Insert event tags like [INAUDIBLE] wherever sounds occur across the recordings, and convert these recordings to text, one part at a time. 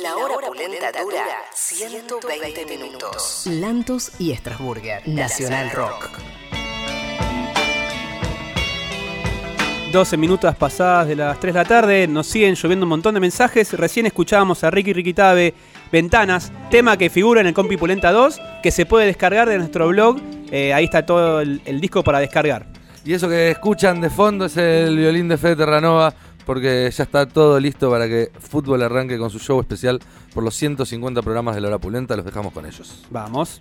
La hora pulenta dura 120 minutos. Lantos y Strasburger. Nacional Rock. 12 minutos pasadas de las 3 de la tarde, nos siguen lloviendo un montón de mensajes. Recién escuchábamos a Ricky Riquitabe, Ventanas, tema que figura en el Compi Pulenta 2, que se puede descargar de nuestro blog. Eh, ahí está todo el, el disco para descargar. Y eso que escuchan de fondo es el violín de Fede Terranova, porque ya está todo listo para que Fútbol arranque con su show especial por los 150 programas de la hora pulenta. Los dejamos con ellos. Vamos.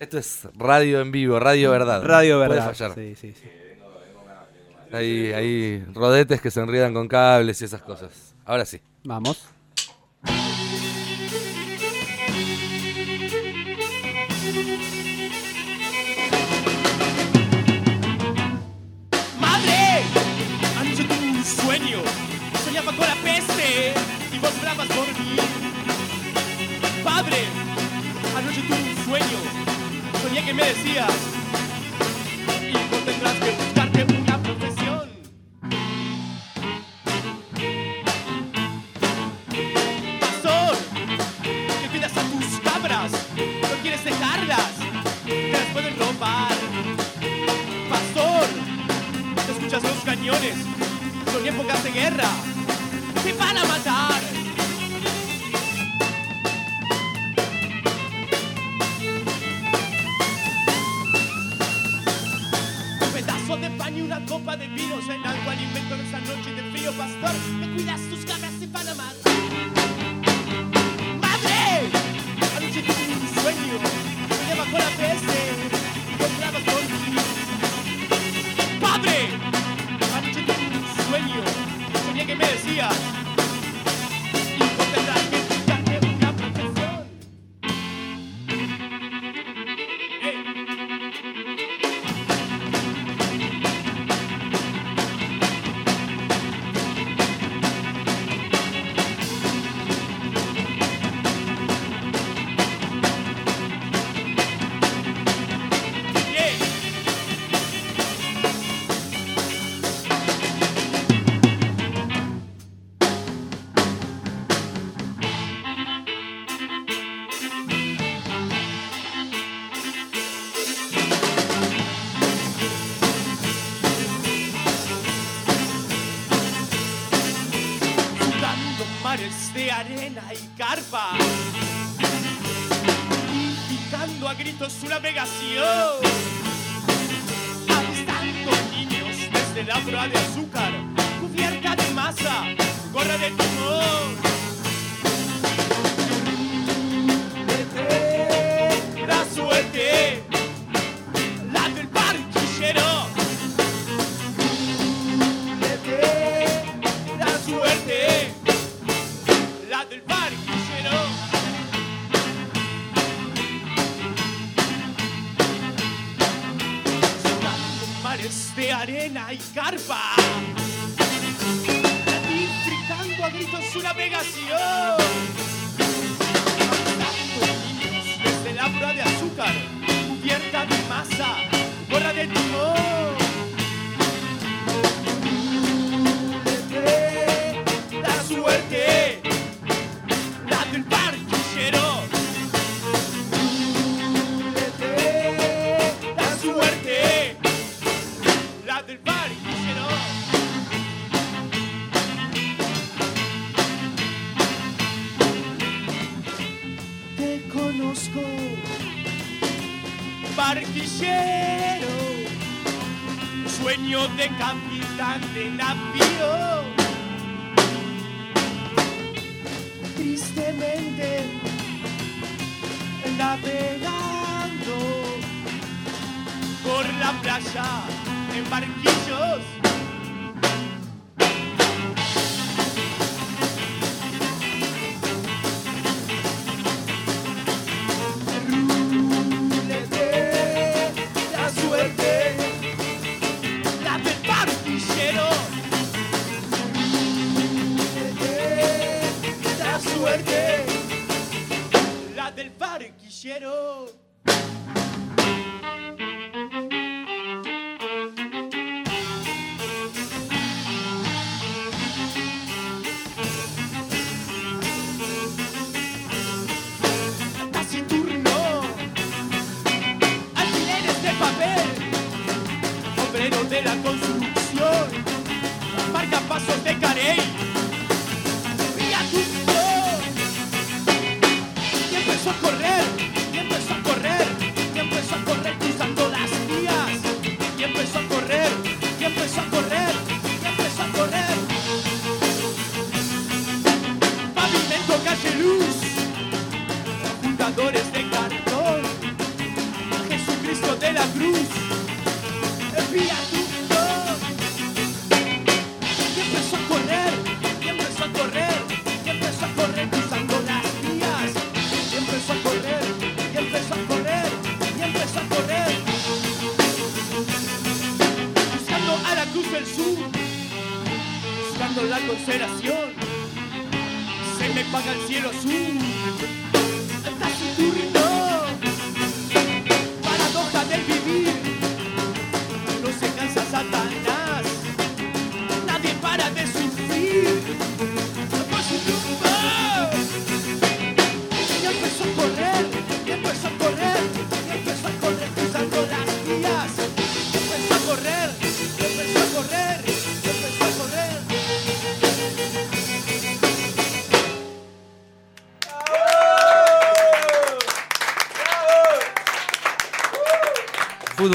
Esto es radio en vivo, radio verdad. Radio Puede Verdad. fallar. Sí, sí, sí. Hay, hay rodetes que se enriedan con cables y esas cosas. Ahora sí. Vamos. ¡Madre! Anoche tuve un sueño. Soñaba con la peste y vos bravas por mí. Padre, anoche tuve un sueño. Soñé que me decías.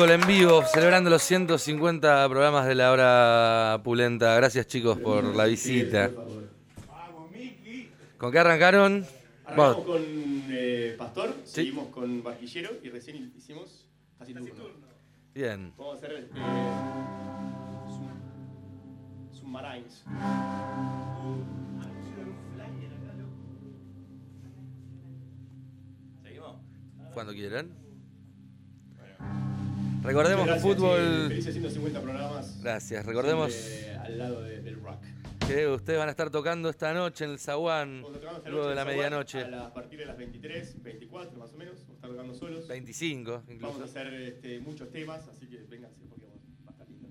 En vivo, celebrando los 150 programas de la hora pulenta. Gracias chicos por la visita. ¿Con qué arrancaron? Arrancamos con eh, Pastor, seguimos con Barquillero y recién hicimos Taciturno. bien. Vamos a hacer eh, Sub- Submarines. ¿Seguimos? Cuando quieran. Recordemos que fútbol. sí, felices 150 programas. Gracias. Recordemos siempre al lado de- del rock. que ustedes van a estar tocando esta noche en el Zaguán, luego de la medianoche. A, la- a partir de las 23, 24 más o menos. Vamos a estar tocando solos. 25 Vamos a incluso. hacer este, muchos temas, así que vénganse porque va a estar lindo.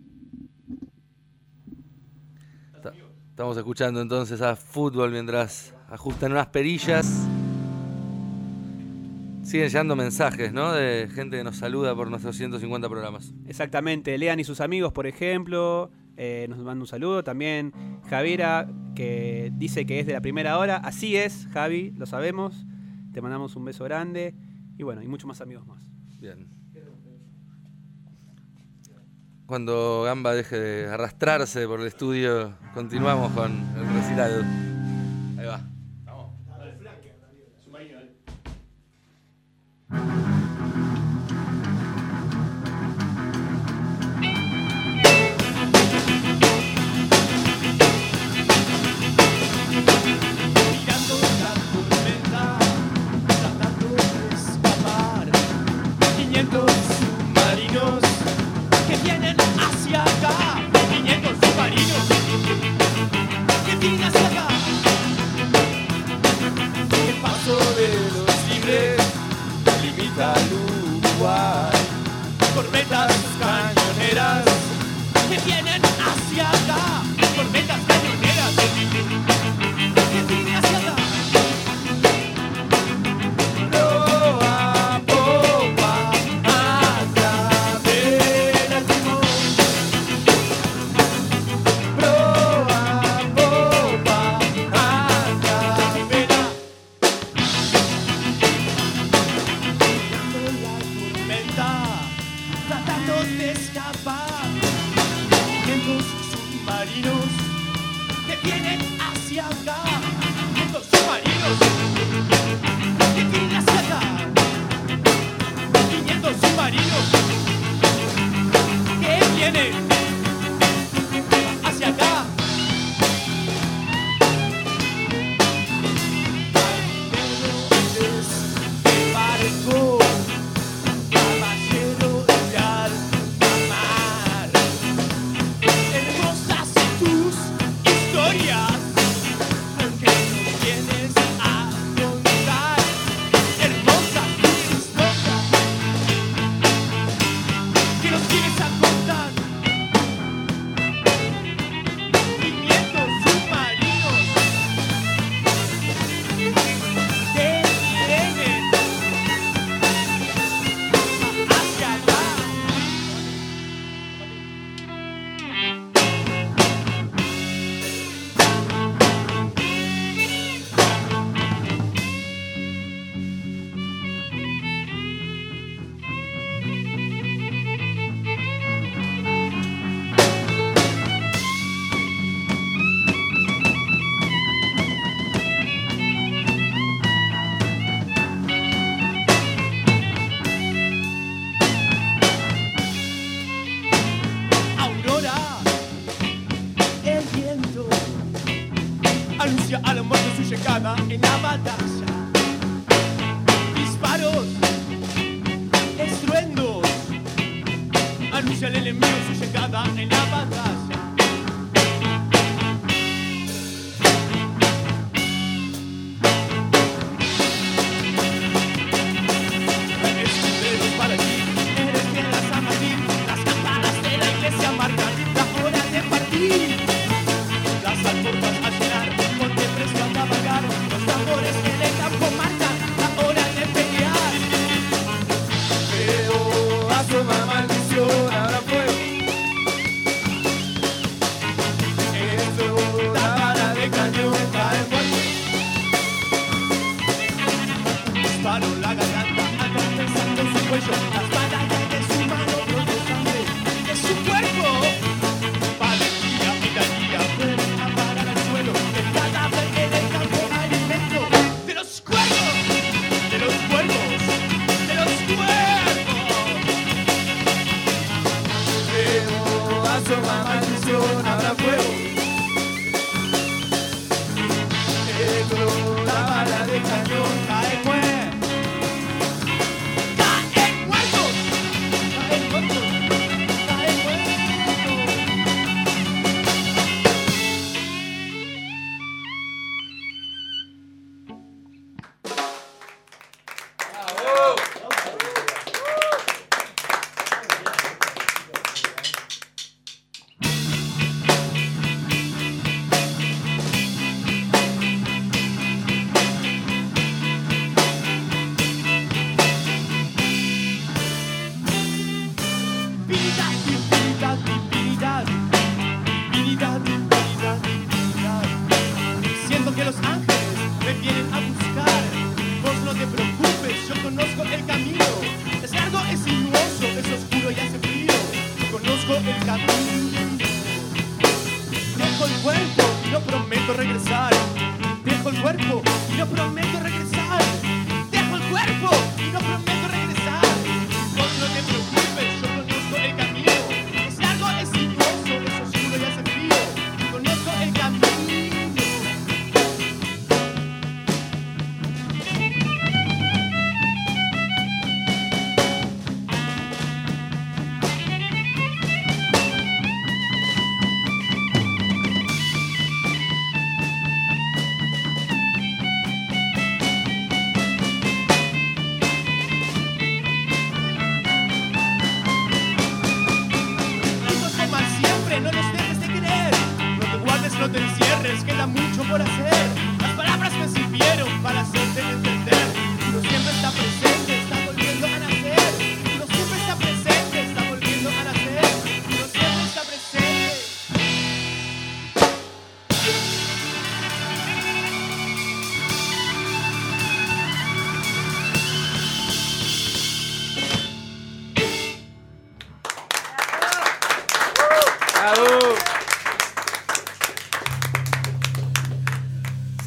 Ta- Estamos escuchando entonces a fútbol mientras ajustan unas perillas. Siguen llegando mensajes, ¿no? De gente que nos saluda por nuestros 150 programas. Exactamente, Lean y sus amigos, por ejemplo, eh, nos manda un saludo. También Javiera, que dice que es de la primera hora. Así es, Javi, lo sabemos. Te mandamos un beso grande. Y bueno, y muchos más amigos más. Bien. Cuando Gamba deje de arrastrarse por el estudio, continuamos con el recital. Ahí va. thank you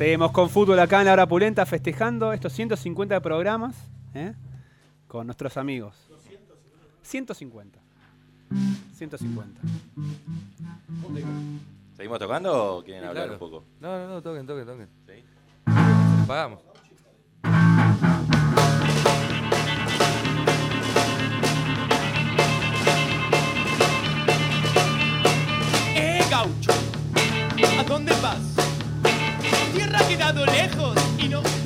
Seguimos con fútbol acá en la hora pulenta festejando estos 150 programas ¿eh? con nuestros amigos. 150. 150. ¿Seguimos tocando o quieren hablar un poco? No, no, no, toquen, toquen, toquen. ¿Sí? Eh, gaucho, ¿a dónde vas? lejos y no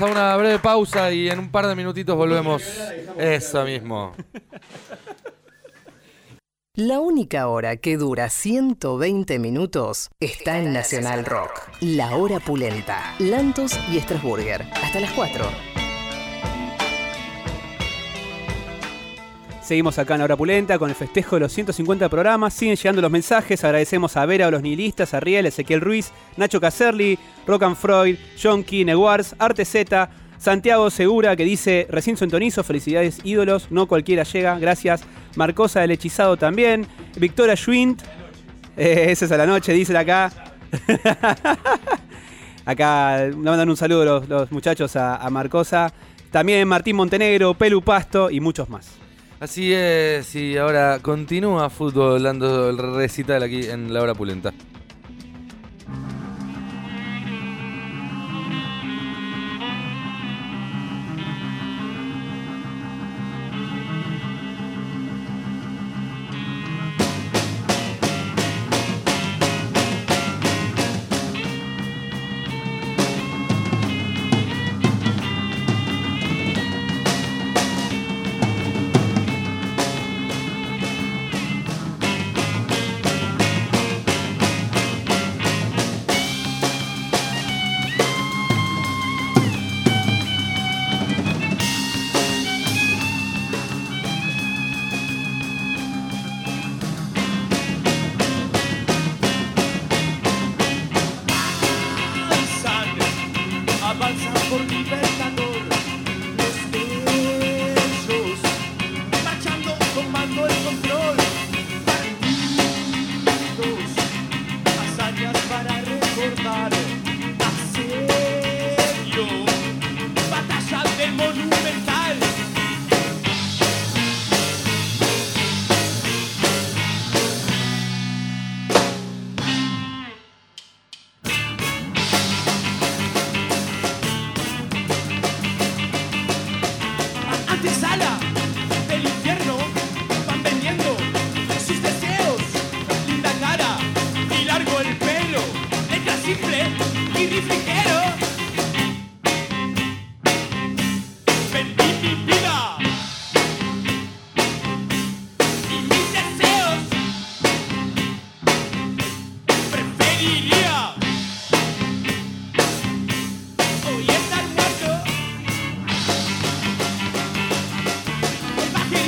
Vamos a una breve pausa y en un par de minutitos volvemos. Eso mismo. La única hora que dura 120 minutos está en Nacional Rock. La hora pulenta. Lantos y Strasburger. Hasta las 4. Seguimos acá en la hora pulenta con el festejo de los 150 programas. Siguen llegando los mensajes. Agradecemos a Vera, a los nihilistas, a Riel, Ezequiel Ruiz, Nacho Caserli, Rock Freud, Jonky, Neguars, Arte Z, Santiago Segura que dice: Recién sintonizo, felicidades ídolos, no cualquiera llega, gracias. Marcosa del Hechizado también. Victoria Schwind, eh, esa es a la noche, dicen acá. [LAUGHS] acá le mandan un saludo los, los muchachos a, a Marcosa. También Martín Montenegro, Pelu Pasto y muchos más. Así es, y ahora continúa fútbol dando el recital aquí en la hora pulenta.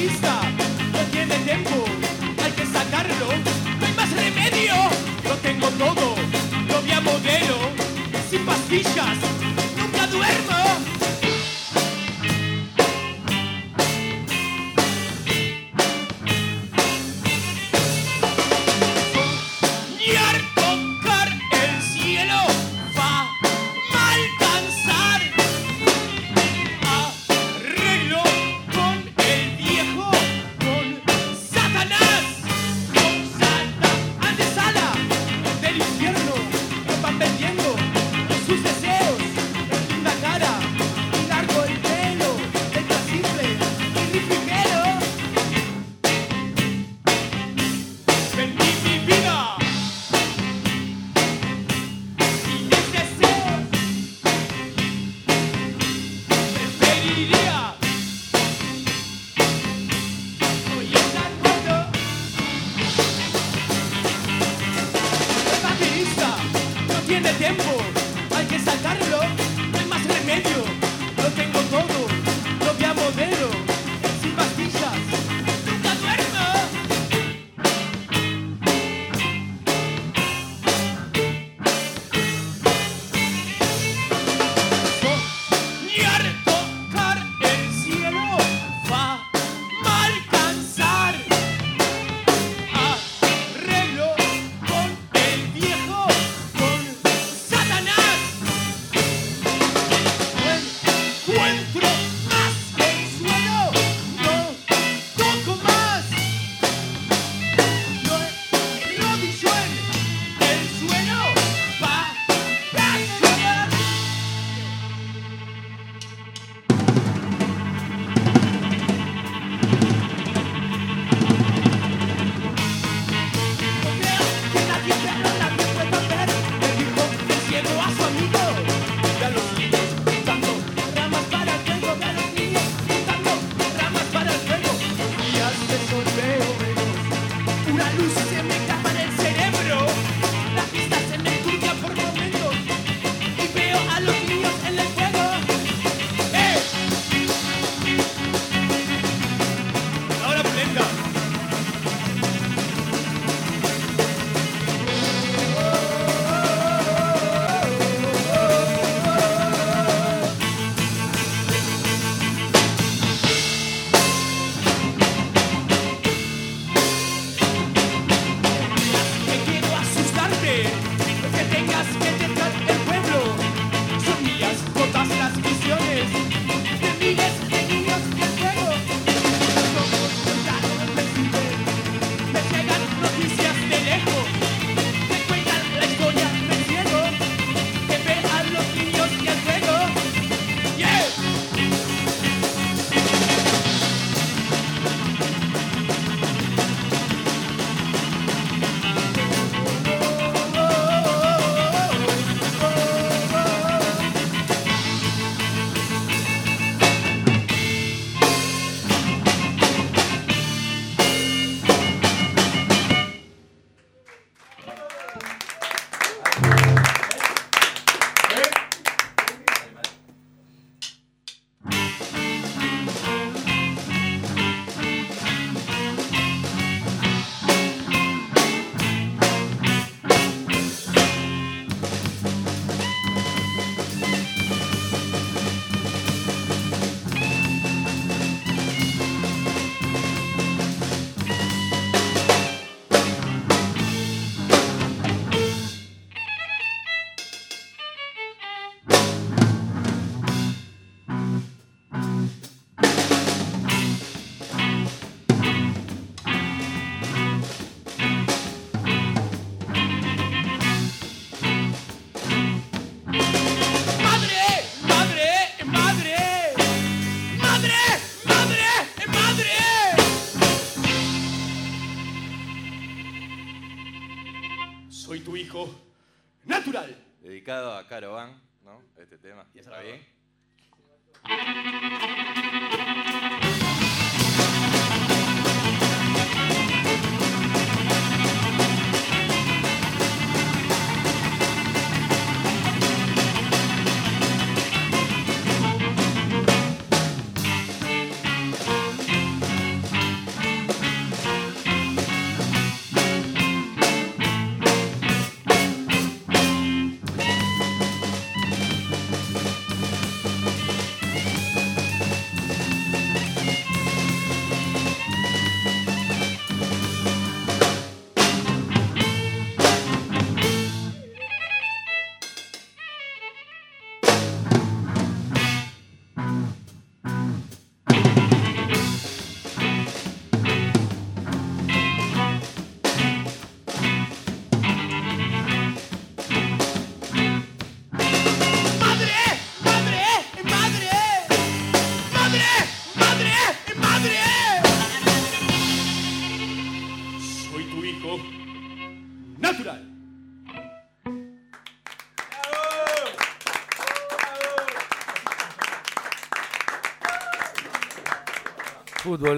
no tiene tiempo, hay que sacarlo, no hay más remedio. Lo tengo todo, lo vi a modelo, sin pastillas, nunca duermo. Dedicado a Caro Van, ¿no? Este tema. Y esa ¿Está la bien?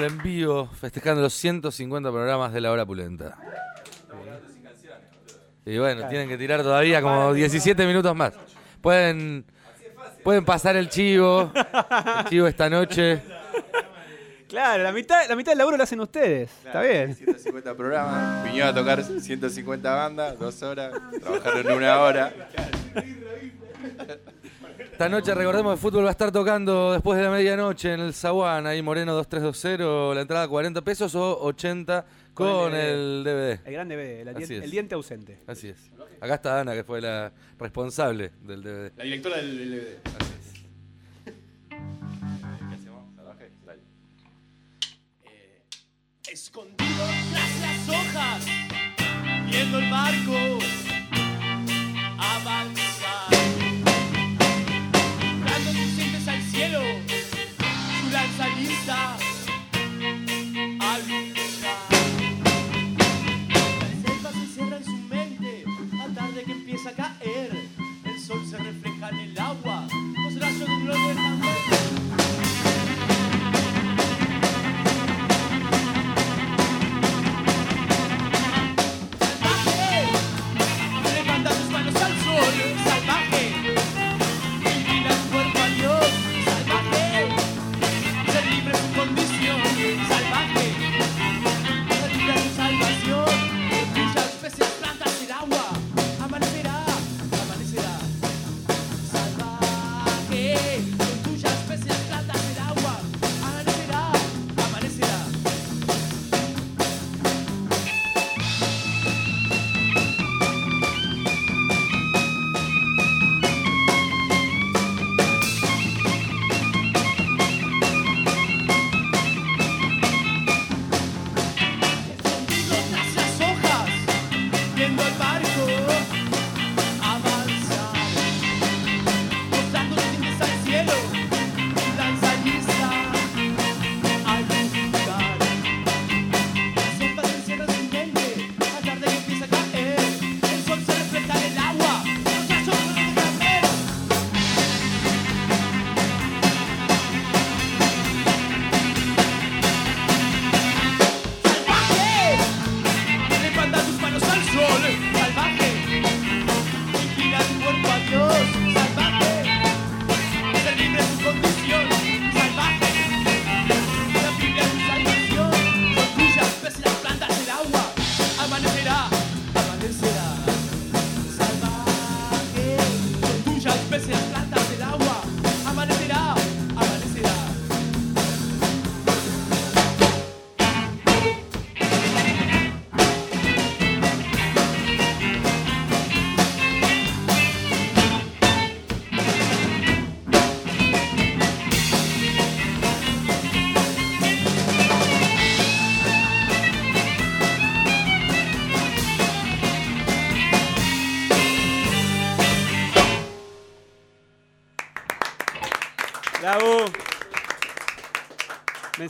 En vivo, festejando los 150 programas de la hora pulenta. Y bueno, tienen que tirar todavía como 17 minutos más. Pueden, pueden pasar el chivo, el chivo esta noche. Claro, la mitad, la mitad del laburo lo hacen ustedes. Está bien. 150 programas. Vinieron a tocar 150 bandas, dos horas. Trabajaron una hora. [LAUGHS] Esta noche recordemos que fútbol va a estar tocando después de la medianoche en el Zaguán, ahí Moreno 2320, la entrada 40 pesos o 80 con, Con el el DVD. El gran DVD, el, Así dien- es. el diente ausente. Así es. Acá está Ana, que fue la responsable del DVD. La directora del del DVD. ¿Qué hacemos? ¿Salvaje? Dale. Escondido tras las hojas, viendo el barco avanzar. Cielo, su lanza lista al luchar. La selva se cierra en su mente, la tarde que empieza a caer. El sol se refleja en el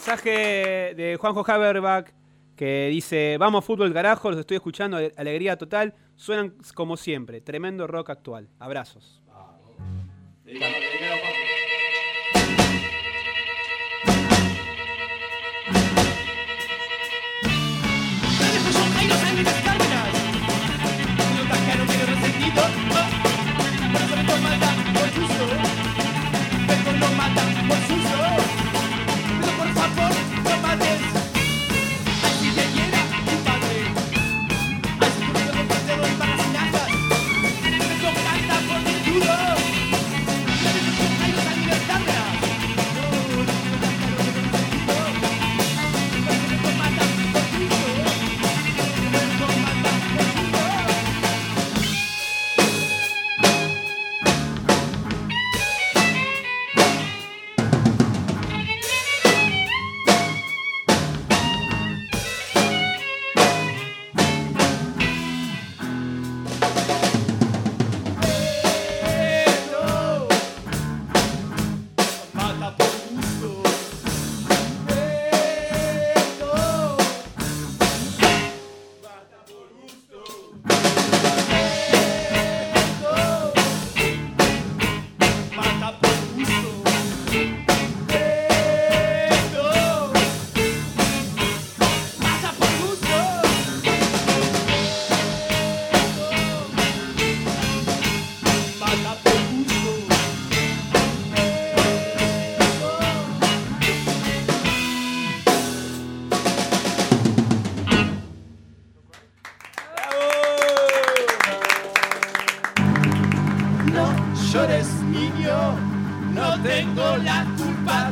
Mensaje de Juanjo Haberbach que dice, vamos fútbol carajo, los estoy escuchando, ale- alegría total, suenan como siempre, tremendo rock actual. Abrazos.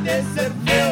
disappear.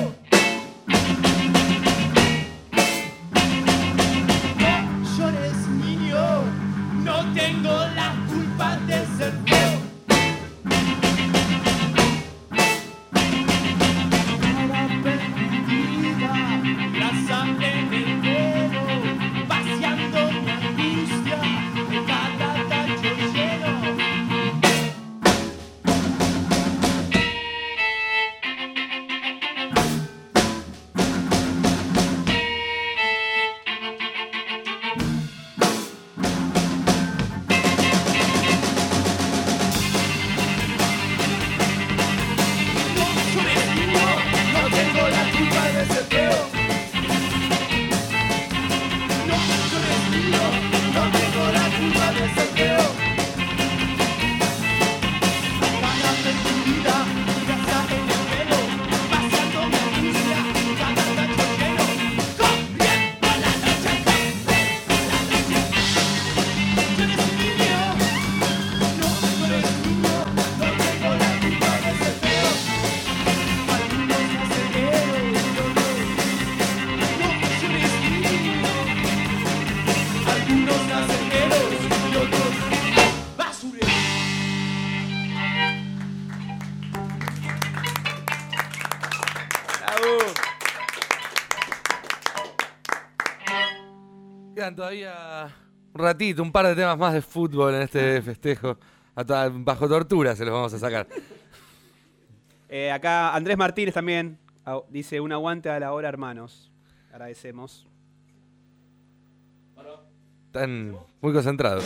todavía un ratito, un par de temas más de fútbol en este festejo. Hasta bajo tortura se los vamos a sacar. Eh, acá Andrés Martínez también dice: Un aguante a la hora, hermanos. Agradecemos. Están muy concentrados.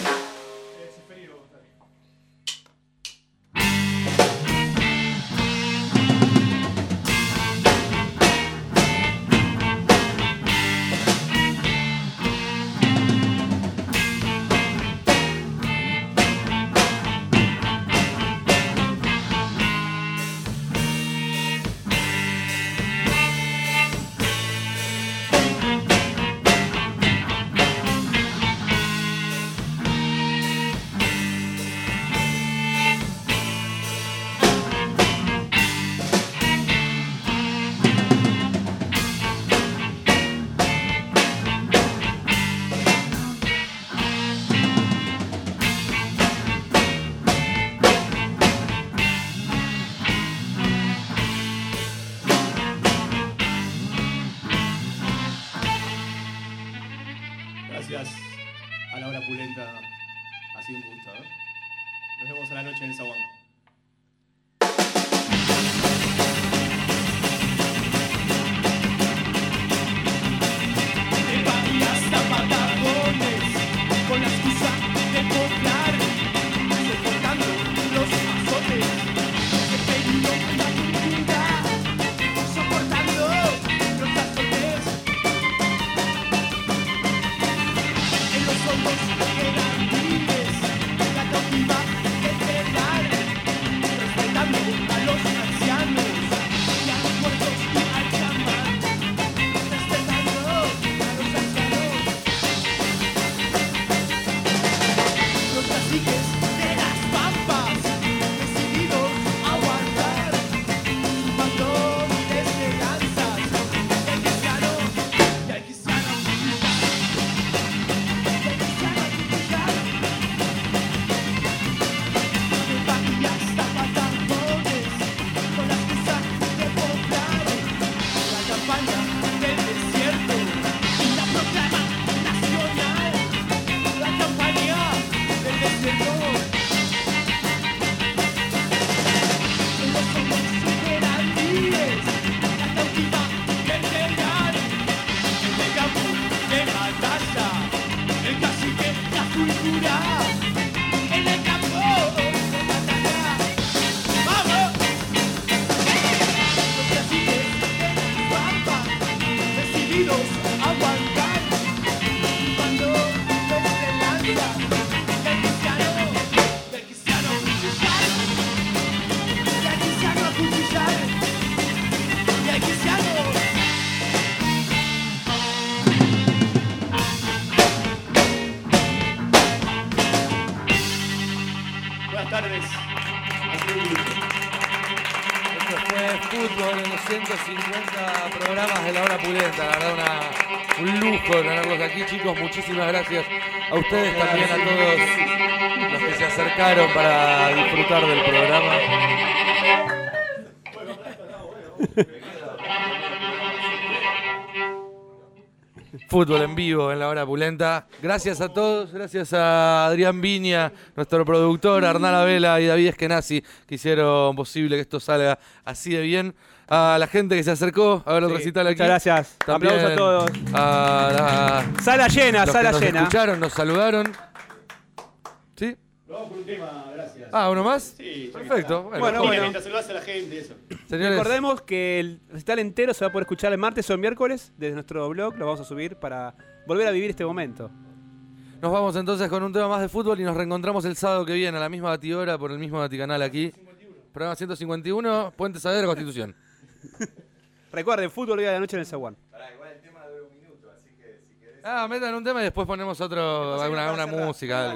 Chicos. Muchísimas gracias a ustedes también, a todos los que se acercaron para disfrutar del programa. Fútbol en vivo en la hora pulenta. Gracias a todos, gracias a Adrián Viña, nuestro productor, Arnala Vela y David Eskenazi, que hicieron posible que esto salga así de bien. A la gente que se acercó a ver el Sí, recital aquí. muchas gracias. También Aplausos a todos. A la- Sala llena, los sala que nos llena. escucharon, nos saludaron. ¿Sí? Vamos por un tema, gracias. Ah, ¿uno más? Sí, ya Perfecto. está. Bueno, Bueno, Mira, bueno. mientras saludás a la gente, eso. señores, Recordemos que el recital entero se va a poder escuchar el martes o el miércoles desde nuestro blog. Lo vamos a subir para volver a vivir este momento. nos vamos entonces con un tema más de fútbol y nos reencontramos el sábado que viene a la misma batidora por el mismo baticanal aquí. Programa 151, Puente Saavedra, Constitución. [LAUGHS] Recuerden, fútbol hoy a la noche en el Zaguán. Ah, metan un tema y después ponemos otro, alguna, una música.